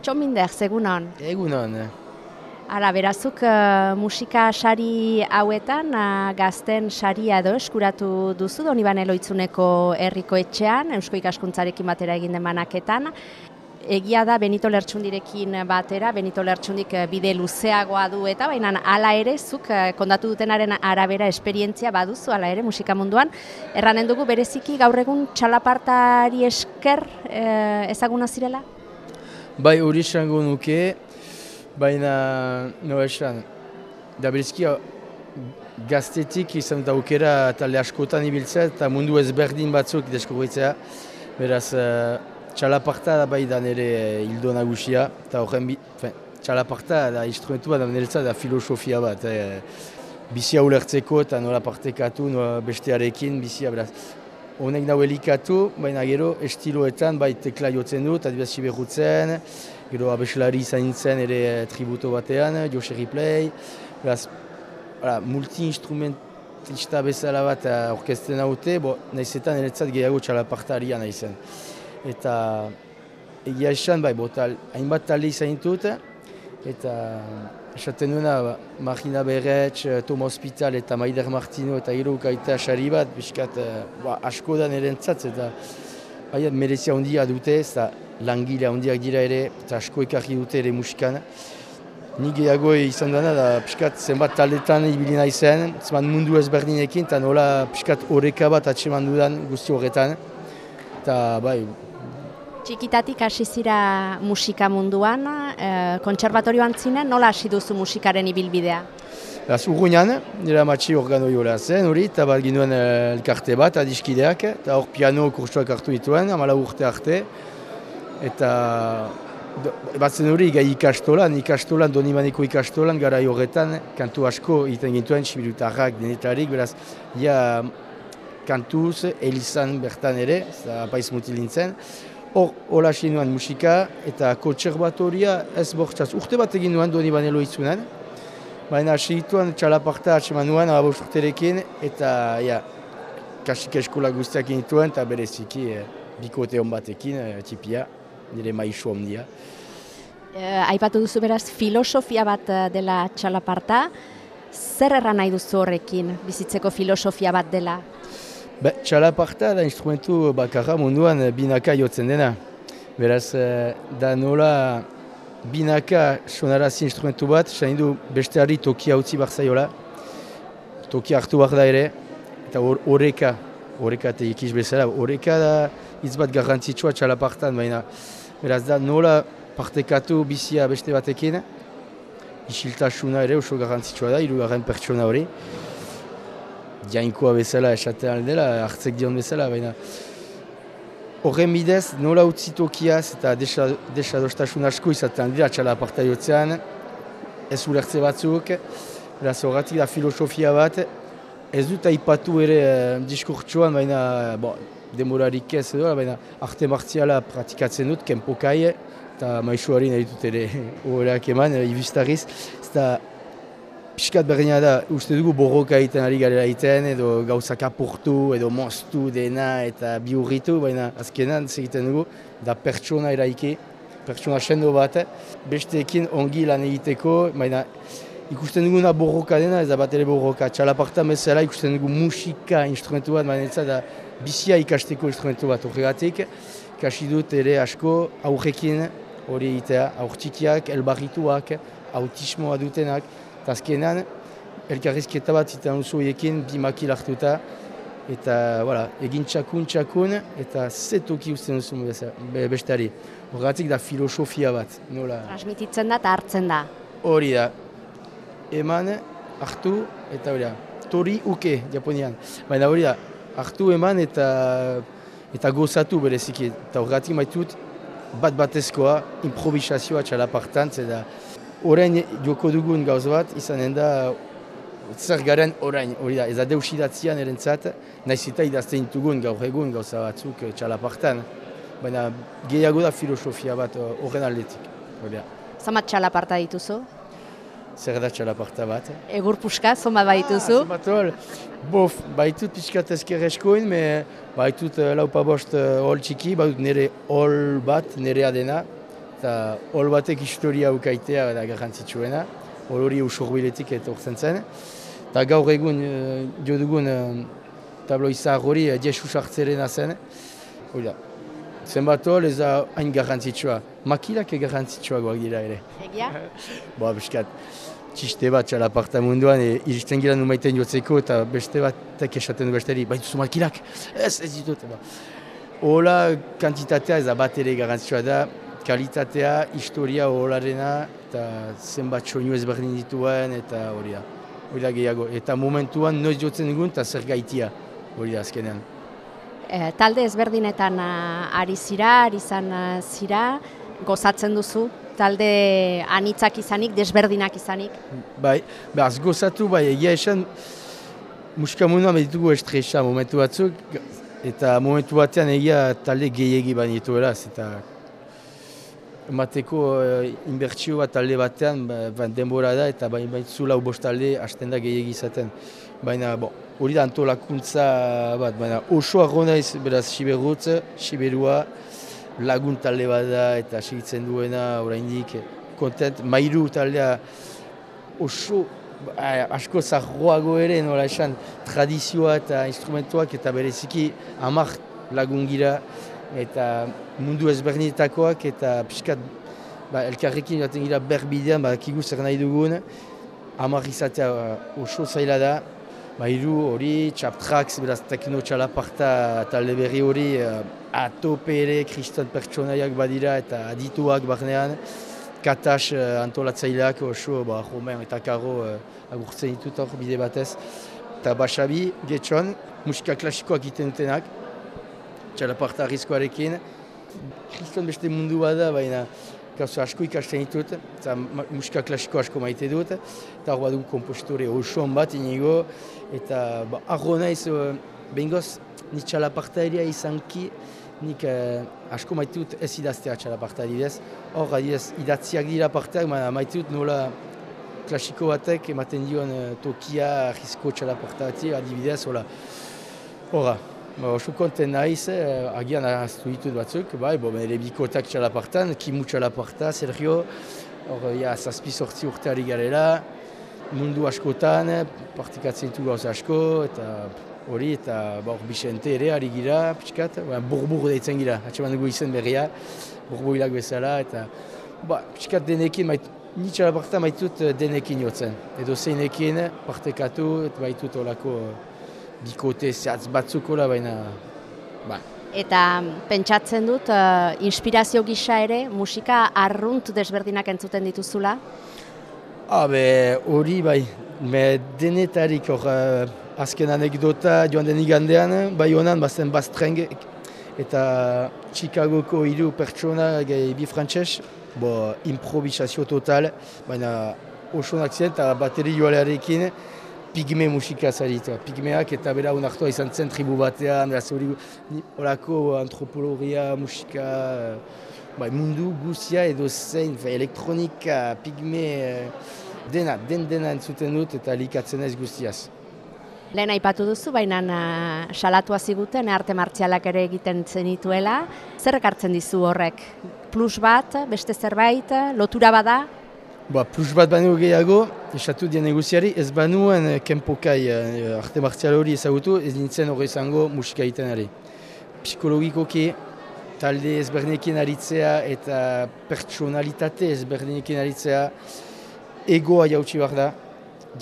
Txominder, segunon. Egunon. Ara, berazuk uh, musika sari hauetan, uh, gazten saria edo eskuratu duzu, doni eloitzuneko herriko etxean, Eusko ikaskuntzarekin batera egin den banaketan. Egia da Benito Lertxundirekin batera, Benito Lertxundik bide luzeagoa du eta baina hala ere, zuk kondatu dutenaren arabera esperientzia baduzu, hala ere, musika munduan. Erranen dugu bereziki gaur egun txalapartari esker ezaguna zirela? Bai, hori esango nuke, baina, no esan, da berezki gaztetik izan dut aukera talde askotan ibiltzea eta mundu ezberdin batzuk deskubritzea. Beraz, uh, txalaparta da bai da nire hildo nagusia, eta horren bi, txalaparta da instrumentu bat da niretzat da filosofia bat. Eh, bizia ulertzeko eta nola partekatu, nola bestearekin, bizia beraz honek nahu elikatu, baina gero estiloetan bai tekla jotzen dut, adibazzi behutzen, gero abeslari izan nintzen ere eh, tributo batean, Josh Replay, beraz, multi-instrumentista bezala bat eh, orkesten haute, bo, nahizetan eretzat gehiago txalapartaria nahizen. Eta egia esan, bai, botal, hainbat talde izan ditut, eta esaten duena, ba, Marina Berretx, eh, Tom Hospital eta Maider Martino eta Hiro Ukaita sari bat, biskat eh, ba, asko da nirentzat, eta bai, merezia handia dute, eta langile handiak dira ere, eta asko ekarri dute ere musikan. Ni gehiago izan dena, da piskat zenbat taldetan ibili nahi zen, zenbat mundu ezberdinekin, eta nola piskat horreka bat atseman dudan guzti horretan. Eta bai, Txikitatik hasi zira musika munduan, e, kontserbatorioan zinen, nola hasi duzu musikaren ibilbidea? Beraz, urruinan, nire amatxi organo zen, hori, eta bat ginoen eh, elkarte bat, adiskideak, eta hor piano kursuak hartu dituen, amala urte arte, eta bat zen hori, gai ikastolan, ikastolan, donimaneko ikastolan, gara horretan, kantu asko iten gintuen, sibirutarrak, denetarik, beraz, ja, kantuz, elizan bertan ere, apaiz mutilintzen, Hor, hola nuen musika eta kontserbatoria ez bortzaz. Urte bat egin nuen doni banelo izunen. Baina segituan txalaparta atseman nuen abos urterekin eta ja, kasik eskola guztiak inituen eta bereziki eh, bikote hon batekin, eh, tipia, nire maizu ondia. Eh, aipatu duzu beraz filosofia bat eh, dela txalaparta. Zer erran nahi duzu horrekin bizitzeko filosofia bat dela? Be, txalaparta da instrumentu bakarra munduan eh, binaka jotzen dena. Beraz, eh, da nola binaka sonarazi instrumentu bat, sain du besteari tokia utzi barzaiola. Tokia hartu behar da ere, eta horreka, horreka eta ikiz bezala, horreka da hitz bat garrantzitsua txalapartan, baina beraz da nola partekatu bizia beste batekin, isiltasuna ere oso garrantzitsua da, irugarren pertsona hori jainkoa bezala esatean dela, hartzek dion bezala, baina horren bidez, nola utzi tokiaz eta desadostasun asko izatean dira txala aparta jotzean, ez ulertze batzuk, beraz horretik da filosofia bat, ez dut aipatu ere eh, diskurtsuan, baina bo, demorarik ez edo, baina arte martziala pratikatzen dut, kenpokai, eta maixuari nahi dut ere horreak eman, ibistariz, ez da Piskat berdina da, uste dugu borroka egiten ari garela egiten, edo gauzak apurtu, edo moztu dena eta biurritu, baina azkenan egiten dugu, da pertsona eraiki, pertsona sendo bat, besteekin ongi lan egiteko, baina ikusten duguna borroka dena, ez da bat ere borroka. Txalaparta bezala ikusten dugu musika instrumentu bat, baina ez da bizia ikasteko instrumentu bat horregatik, kasi dut ere asko aurrekin hori egitea, aurtikiak, elbarrituak, autismoa dutenak, Eta azkenan, elkarrizketa bat zitan duzu ekin, bi makil hartuta, eta voilà, egin txakun txakun, eta zetoki usten duzu bestari. Horregatik da filosofia bat, nola? Transmititzen da eta hartzen da. Hori da. Eman, hartu, eta hori da. Tori uke, japonian. Baina hori da, hartu eman eta eta gozatu bereziki. Eta horregatik maitut, bat batezkoa, improvisazioa txalapartan, eta orain joko dugun gauz bat, izanen da zer garen orain, hori da, ez da deusidatzean erentzat, nahiz eta idazten dugun gaur egun gauza batzuk eh, txalapartan, baina gehiago da filosofia bat eh, horren aldetik. Zamat txalaparta dituzu? Zer da txalaparta bat? Egur puska, zomat baituzu? Ah, hol, bof, baitut pixkat ezker eskoin, me baitut uh, laupa bost hol txiki, baitut nire hol bat, nire adena, eta hol batek historia ukaitea da garrantzitsuena, hol hori usurbiletik etortzen zen. Eta gaur egun uh, jo dugun uh, tablo izar hori uh, Jesus hartzerena zen. Hori da, zenbat hol ez da hain garrantzitsua. Makilak garrantzitsua dira ere. Egia? Boa, biskat, txiste bat txala parta munduan, e, iristen gira numaiten jotzeko eta beste batek esaten du besteri, baituzu makilak, ez, ez ditut. Ba. Ola kantitatea ez da bat ere garantzioa da, kalitatea, historia holarena, eta zenbat soinu ezberdin dituen, eta hori da. Hori da gehiago. Eta momentuan noiz jotzen dugun, eta zer gaitia, hori da azkenean. E, talde ezberdinetan uh, ari zira, ari zan uh, zira, gozatzen duzu, talde anitzak izanik, desberdinak izanik? Bai, behaz gozatu, bai, egia esan, musika munduan ditugu estresa momentu batzuk, eta momentu batean egia talde gehiegi banitu eraz, eta emateko uh, inbertsio bat talde batean ba, ba, denbora da, eta bain bain zula ubost talde hasten da gehiegi izaten. Baina, hori da antolakuntza bat, baina oso argonaiz, beraz, Siberutz, Siberua, lagun talde bat da eta segitzen duena oraindik kontent mairu taldea oso ba, asko zarroago ere nola esan tradizioa eta instrumentuak eta bereziki amak lagun gira eta mundu ezberdinetakoak eta piskat ba, elkarrekin jaten gira berbidean badakigu zer nahi dugun amak izatea oso zaila da Bairu hori, txaptrax, beraz tekno txalaparta talde berri hori uh, atope ere kriston pertsonaiak badira eta adituak barnean. Katas uh, antolatzaileak oso, ba, Romain eta Karo uh, agurtzen ditut hor bide batez. Eta Baxabi, Getxon, musika klasikoak iten dutenak, txalaparta arrizkoarekin. Kriston beste mundu bada, baina gauza asko ikasten ditut, eta musika klasiko asko maite dut, eta hor badu kompostore oso bat inigo, eta ba, arro naiz, uh, behingoz, ni txalaparta eria izanki, nik uh, asko maite dut ez idaztea txalaparta adidez, hor adidez idatziak dira parteak, maite dut nola klasiko batek ematen dion uh, tokia, arrisko txalaparta adibidez, hola, horra, oso konten naiz, eh, agian ahaztu ditut batzuk, bai, bo, ere bikotak txalapartan, Kimu txalaparta, Sergio, hor, ja, zazpi sortzi urteari garela, mundu askotan, partikatzen ditu gauz asko, eta hori, eta ba, hor Bixente ere, ari gira, pixkat, ba, burbur deitzen gira, atxeman dugu izen berria, burbuilak bezala, eta ba, pixkat denekin, mait, ni txalaparta maitut denekin jotzen, edo zeinekin partekatu, eta baitut olako bikote zehatz batzukola, baina... Ba. Eta pentsatzen dut, uh, inspirazio gisa ere, musika arrunt desberdinak entzuten dituzula? Habe, hori bai, me denetarik hor uh, azken anekdota joan den igandean, bai honan bazen bastreng eta Chicagoko hiru pertsona gehi bi frantxez, bo improvisazio total, baina osonak zen eta bateri joalearekin, pigme musika zaritu. Pigmeak eta bera unartua izan zen tribu batean, beraz hori horako antropologia, musika, bai, mundu guzia edo zein, elektronika, pigme, dena, den dena entzuten dut eta likatzen ez guztiaz. Lehen aipatu duzu, baina salatua ziguten, arte martzialak ere egiten zenituela. Zer ekartzen dizu horrek? Plus bat, beste zerbait, lotura bada? Ba, plus bat banu gehiago, esatu dien negoziari, ez banuen eh, kenpokai eh, arte martial hori ezagutu, ez nintzen hori izango musika egiten ari. Psikologikoki, talde ezberdinekin aritzea eta pertsonalitate ezberdinekin aritzea egoa jautsi behar da,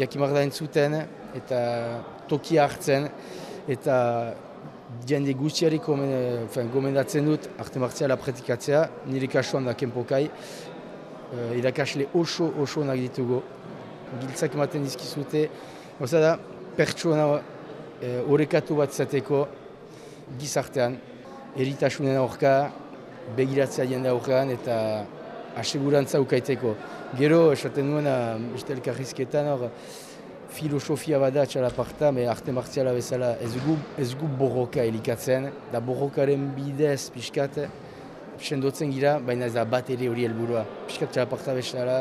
jakimar da entzuten eta tokia hartzen eta jende guztiari gomendatzen dut arte martiala pratikatzea, nire kasuan da kenpokai, uh, irakasle oso oso onak ditugu. Giltzak ematen dizkizute, Oza da, pertsona horrekatu uh, bat zateko gizartean, eritasunen aurka, begiratzea jende aurkaan eta asegurantza ukaiteko. Gero, esaten nuena, beste elkarrizketan hor, filosofia bada txalaparta, me arte martiala bezala ez gu, ez gu borroka elikatzen, da borrokaren bidez pixkat, sendotzen gira, baina ez da bat ere hori helburua. Piskat txalaparta bestara,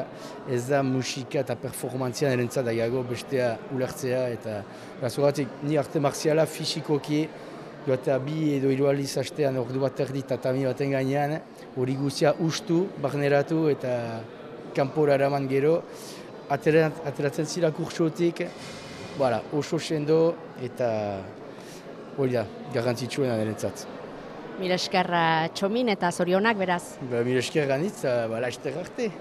ez da musika eta performantzian erentzat daiago bestea ulertzea eta razoratik ni arte marziala fisikoki Goeta bi edo hiru aldiz astean ordu bat erdi tatami baten gainean, hori guztia ustu, barneratu eta kanpora eraman gero, aterat, ateratzen zira kurtsotik, oso sendo eta hori da, garrantzitsuena denetzat. Mila eskerra txomin eta zorionak beraz. Ba, mire esker ganitz, ba, laster arte.